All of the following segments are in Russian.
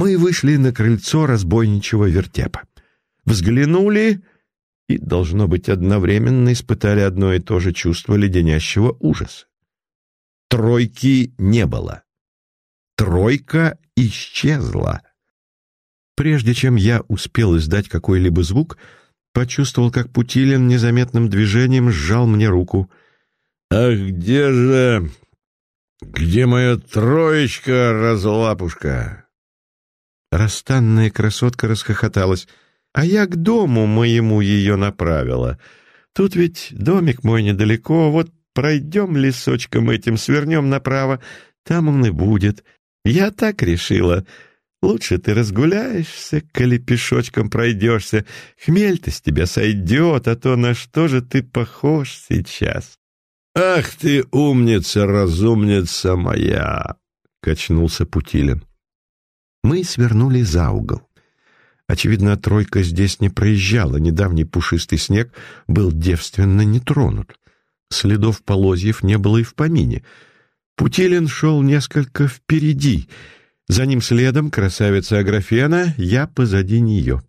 Мы вышли на крыльцо разбойничего вертепа. Взглянули и, должно быть, одновременно испытали одно и то же чувство леденящего ужаса. Тройки не было. Тройка исчезла. Прежде чем я успел издать какой-либо звук, почувствовал, как Путилин незаметным движением сжал мне руку. «Ах, где же... где моя троечка, разлапушка?» Расстанная красотка расхохоталась, а я к дому моему ее направила. Тут ведь домик мой недалеко, вот пройдем лесочком этим, свернем направо, там он и будет. Я так решила. Лучше ты разгуляешься, коли пешочком пройдешься. Хмель-то с тебя сойдет, а то на что же ты похож сейчас? «Ах ты, умница, разумница моя!» — качнулся Путилин. Мы свернули за угол. Очевидно, тройка здесь не проезжала, недавний пушистый снег был девственно не тронут. Следов полозьев не было и в помине. Путилин шел несколько впереди — за ним следом красавица Аграфена, я позади нее.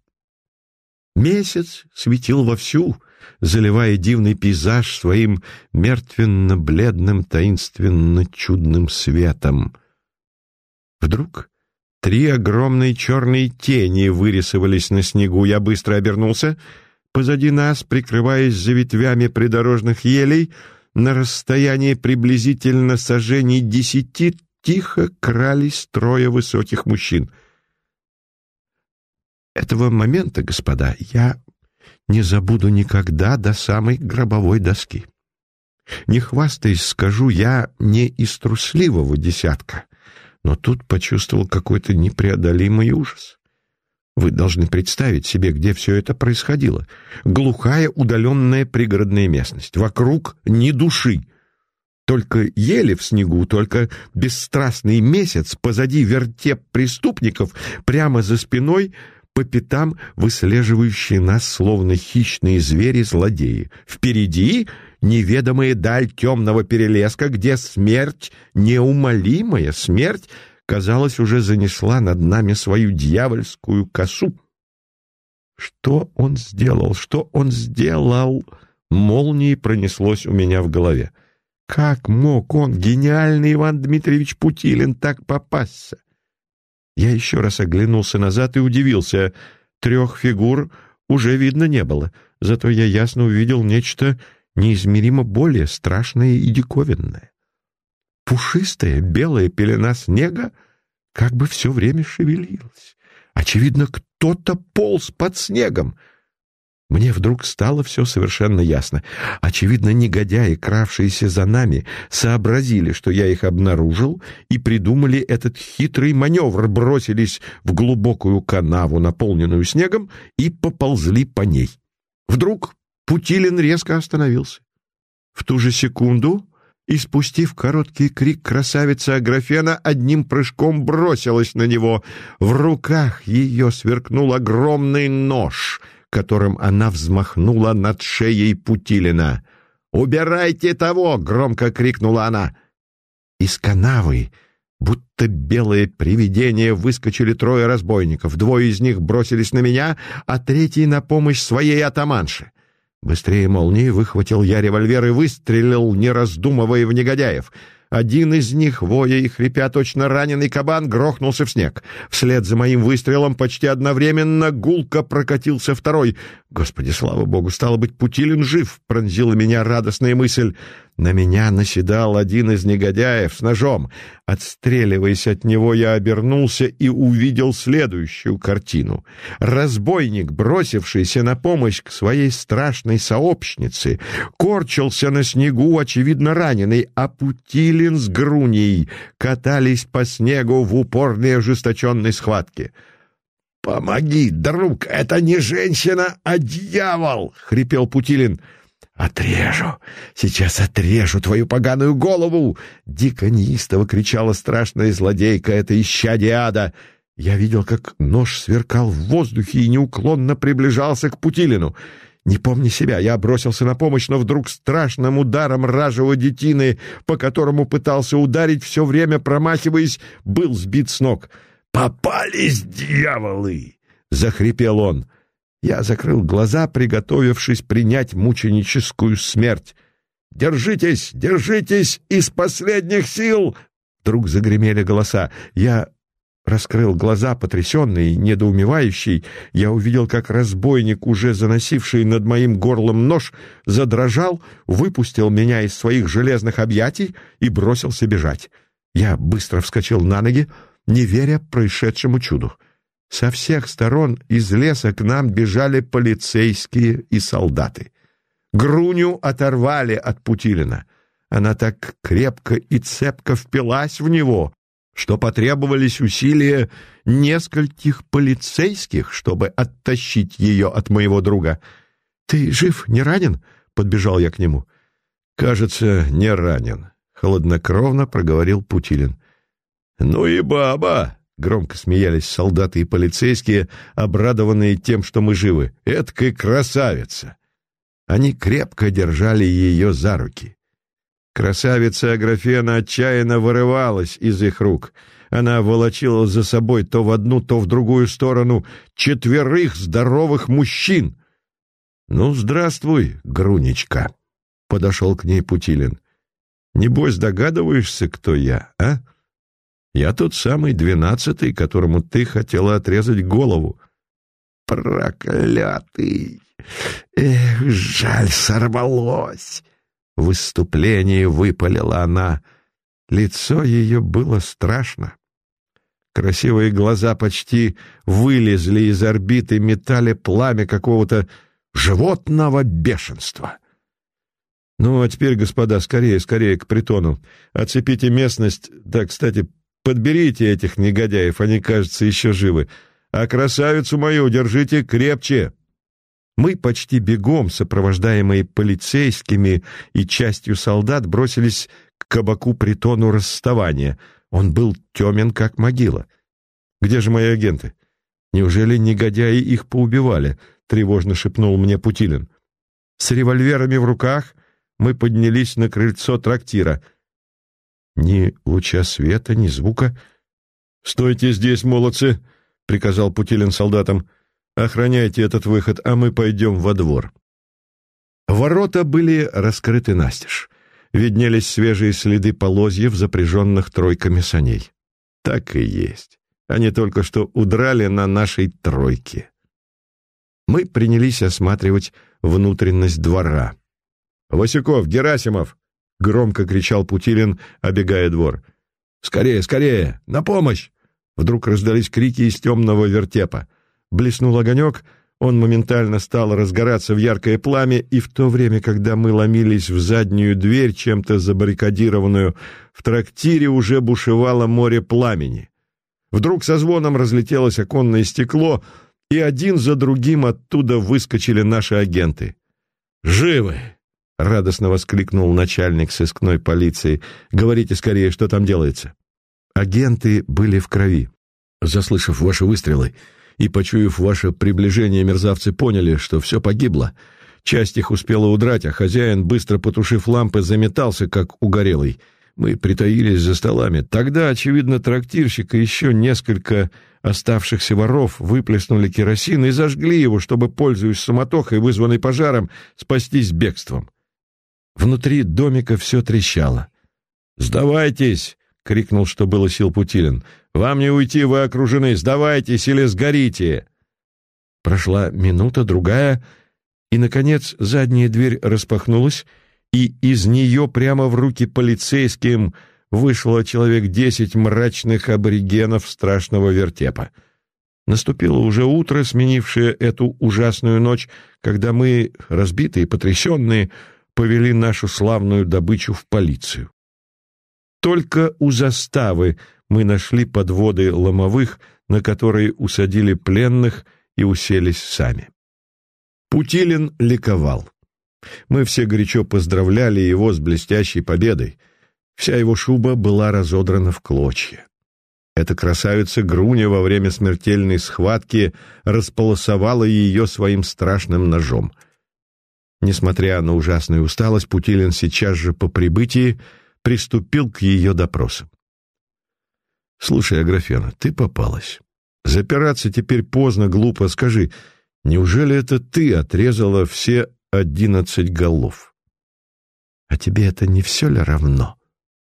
Месяц светил вовсю, заливая дивный пейзаж своим мертвенно-бледным, таинственно-чудным светом. Вдруг три огромные черные тени вырисовались на снегу. Я быстро обернулся. Позади нас, прикрываясь за ветвями придорожных елей, на расстоянии приблизительно сажений десяти тихо крались трое высоких мужчин. Этого момента, господа, я не забуду никогда до самой гробовой доски. Не хвастаясь, скажу, я не из трусливого десятка, но тут почувствовал какой-то непреодолимый ужас. Вы должны представить себе, где все это происходило. Глухая, удаленная пригородная местность. Вокруг ни души. Только ели в снегу, только бесстрастный месяц позади вертеп преступников, прямо за спиной по пятам выслеживающие нас, словно хищные звери-злодеи. Впереди неведомая даль темного перелеска, где смерть, неумолимая смерть, казалось, уже занесла над нами свою дьявольскую косу. Что он сделал? Что он сделал? Молнией пронеслось у меня в голове. Как мог он, гениальный Иван Дмитриевич Путилин, так попасться? Я еще раз оглянулся назад и удивился. Трех фигур уже видно не было, зато я ясно увидел нечто неизмеримо более страшное и диковинное. Пушистая белая пелена снега как бы все время шевелилась. Очевидно, кто-то полз под снегом — мне вдруг стало все совершенно ясно. Очевидно, негодяи, кравшиеся за нами, сообразили, что я их обнаружил, и придумали этот хитрый маневр, бросились в глубокую канаву, наполненную снегом, и поползли по ней. Вдруг Путилин резко остановился. В ту же секунду, испустив короткий крик, красавица Аграфена одним прыжком бросилась на него. В руках ее сверкнул огромный нож — которым она взмахнула над шеей Путилина. «Убирайте того!» — громко крикнула она. Из канавы, будто белое привидение, выскочили трое разбойников. Двое из них бросились на меня, а третий — на помощь своей атаманше. Быстрее молнии выхватил я револьвер и выстрелил, не раздумывая в негодяев — один из них, воя и хрипя точно раненый кабан, грохнулся в снег. Вслед за моим выстрелом почти одновременно гулко прокатился второй. Господи, слава богу, стало быть, Путилин жив, пронзила меня радостная мысль. На меня наседал один из негодяев с ножом. Отстреливаясь от него, я обернулся и увидел следующую картину. Разбойник, бросившийся на помощь к своей страшной сообщнице, корчился на снегу, очевидно раненый, а Путилин с Груней катались по снегу в упорной ожесточенной схватке. «Помоги, друг, это не женщина, а дьявол!» — хрипел Путилин. «Отрежу! Сейчас отрежу твою поганую голову!» Дико неистово кричала страшная злодейка, это исчадие ада. Я видел, как нож сверкал в воздухе и неуклонно приближался к Путилину. Не помня себя, я бросился на помощь, но вдруг страшным ударом ражего детины, по которому пытался ударить, все время промахиваясь, был сбит с ног. «Попались дьяволы!» — захрипел он. Я закрыл глаза, приготовившись принять мученическую смерть. «Держитесь! Держитесь! Из последних сил!» Вдруг загремели голоса. Я раскрыл глаза, потрясенный недоумевающий. Я увидел, как разбойник, уже заносивший над моим горлом нож, задрожал, выпустил меня из своих железных объятий и бросился бежать. Я быстро вскочил на ноги, не веря происшедшему чуду. Со всех сторон из леса к нам бежали полицейские и солдаты. Груню оторвали от Путилина. Она так крепко и цепко впилась в него, что потребовались усилия нескольких полицейских, чтобы оттащить ее от моего друга. «Ты жив, не ранен?» — подбежал я к нему. «Кажется, не ранен», — холоднокровно проговорил Путилин. «Ну и баба!» — громко смеялись солдаты и полицейские, обрадованные тем, что мы живы. «Эдкая красавица!» Они крепко держали ее за руки. Красавица Аграфена отчаянно вырывалась из их рук. Она волочила за собой то в одну, то в другую сторону четверых здоровых мужчин. «Ну, здравствуй, Грунечка!» — подошел к ней Путилин. «Небось, догадываешься, кто я, а? Я тот самый двенадцатый, которому ты хотела отрезать голову». «Проклятый! Эх, жаль, сорвалось!» В выступлении выпалила она. Лицо ее было страшно. Красивые глаза почти вылезли из орбиты, метали пламя какого-то животного бешенства. «Ну, а теперь, господа, скорее, скорее к притону. Оцепите местность. Да, кстати, подберите этих негодяев, они, кажется, еще живы. А красавицу мою держите крепче!» Мы почти бегом, сопровождаемые полицейскими и частью солдат, бросились к кабаку притону расставания. Он был темен, как могила. «Где же мои агенты? Неужели негодяи их поубивали?» — тревожно шепнул мне Путилин. С револьверами в руках мы поднялись на крыльцо трактира. Ни луча света, ни звука. «Стойте здесь, молодцы!» — приказал Путилин солдатам. Охраняйте этот выход, а мы пойдем во двор». Ворота были раскрыты настежь. Виднелись свежие следы полозьев, запряженных тройками саней. Так и есть. Они только что удрали на нашей тройке. Мы принялись осматривать внутренность двора. «Васюков, Герасимов!» — громко кричал Путилин, обегая двор. «Скорее, скорее! На помощь!» Вдруг раздались крики из темного вертепа. Блеснул огонек, он моментально стал разгораться в яркое пламя, и в то время, когда мы ломились в заднюю дверь, чем-то забаррикадированную, в трактире уже бушевало море пламени. Вдруг со звоном разлетелось оконное стекло, и один за другим оттуда выскочили наши агенты. «Живы!» — радостно воскликнул начальник сыскной полиции. «Говорите скорее, что там делается?» Агенты были в крови. Заслышав ваши выстрелы, и, почуяв ваше приближение, мерзавцы поняли, что все погибло. Часть их успела удрать, а хозяин, быстро потушив лампы, заметался, как угорелый. Мы притаились за столами. Тогда, очевидно, трактирщик и еще несколько оставшихся воров выплеснули керосин и зажгли его, чтобы, пользуясь суматохой, вызванной пожаром, спастись бегством. Внутри домика все трещало. «Сдавайтесь!» — крикнул, что было сил Путилин. «Вам не уйти, вы окружены! Сдавайтесь или сгорите!» Прошла минута, другая, и, наконец, задняя дверь распахнулась, и из нее прямо в руки полицейским вышло человек десять мрачных аборигенов страшного вертепа. Наступило уже утро, сменившее эту ужасную ночь, когда мы, разбитые, потрясенные, повели нашу славную добычу в полицию. Только у заставы мы нашли подводы ломовых, на которые усадили пленных и уселись сами. Путилин ликовал. Мы все горячо поздравляли его с блестящей победой. Вся его шуба была разодрана в клочья. Эта красавица Груня во время смертельной схватки располосовала ее своим страшным ножом. Несмотря на ужасную усталость, Путилин сейчас же по прибытии приступил к ее допросам. Слушай, Аграфена, ты попалась. Запираться теперь поздно, глупо. Скажи, неужели это ты отрезала все одиннадцать голов? А тебе это не все ли равно?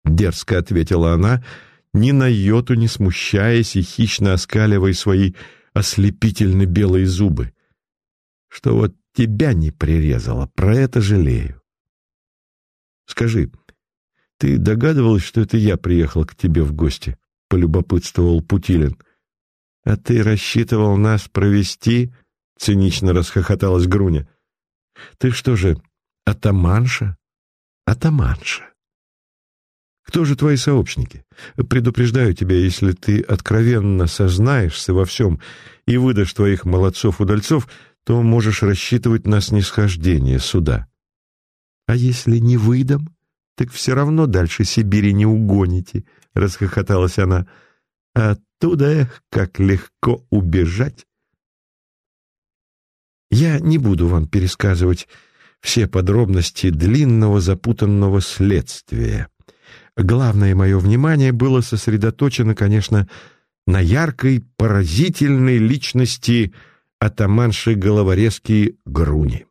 Дерзко ответила она, ни на йоту не смущаясь и хищно оскаливая свои ослепительно белые зубы. Что вот тебя не прирезала, про это жалею. Скажи, ты догадывалась, что это я приехал к тебе в гости? — полюбопытствовал Путилин. «А ты рассчитывал нас провести?» — цинично расхохоталась Груня. «Ты что же, атаманша?» «Атаманша». «Кто же твои сообщники? Предупреждаю тебя, если ты откровенно сознаешься во всем и выдашь твоих молодцов-удальцов, то можешь рассчитывать на снисхождение суда. А если не выдам, так все равно дальше Сибири не угоните», — расхохоталась она. «А оттуда, эх, как легко убежать!» Я не буду вам пересказывать все подробности длинного запутанного следствия. Главное мое внимание было сосредоточено, конечно, на яркой, поразительной личности атаманши головорезки Груни.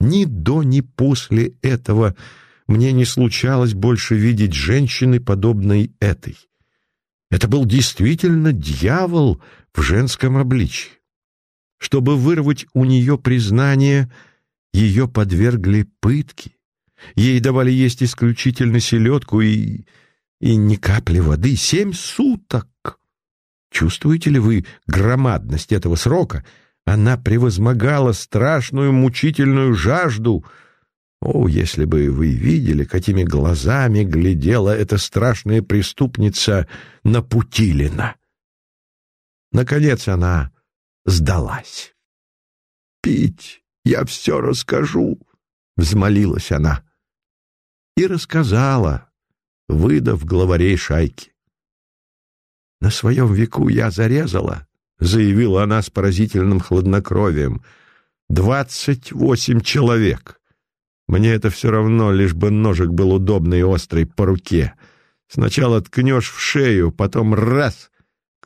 Ни до, ни после этого мне не случалось больше видеть женщины, подобной этой. Это был действительно дьявол в женском обличье. Чтобы вырвать у нее признание, ее подвергли пытке. Ей давали есть исключительно селедку и... и ни капли воды. Семь суток! Чувствуете ли вы громадность этого срока? Она превозмогала страшную мучительную жажду — о, если бы вы видели, какими глазами глядела эта страшная преступница на Путилина! Наконец она сдалась. «Пить я все расскажу», — взмолилась она. И рассказала, выдав главарей шайки. «На своем веку я зарезала», — заявила она с поразительным хладнокровием, — «двадцать восемь человек». Мне это все равно, лишь бы ножик был удобный и острый по руке. Сначала ткнешь в шею, потом раз —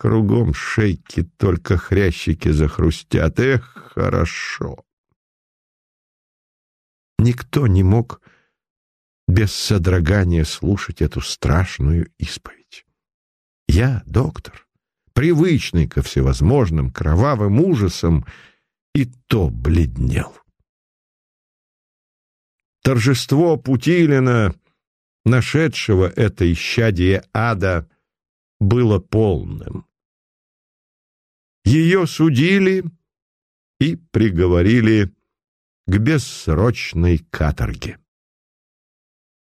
кругом шейки только хрящики захрустят. Эх, хорошо. Никто не мог без содрогания слушать эту страшную исповедь. Я, доктор, привычный ко всевозможным кровавым ужасам, и то бледнел. Торжество Путилина, нашедшего это исчадие ада, было полным. Ее судили и приговорили к бессрочной каторге.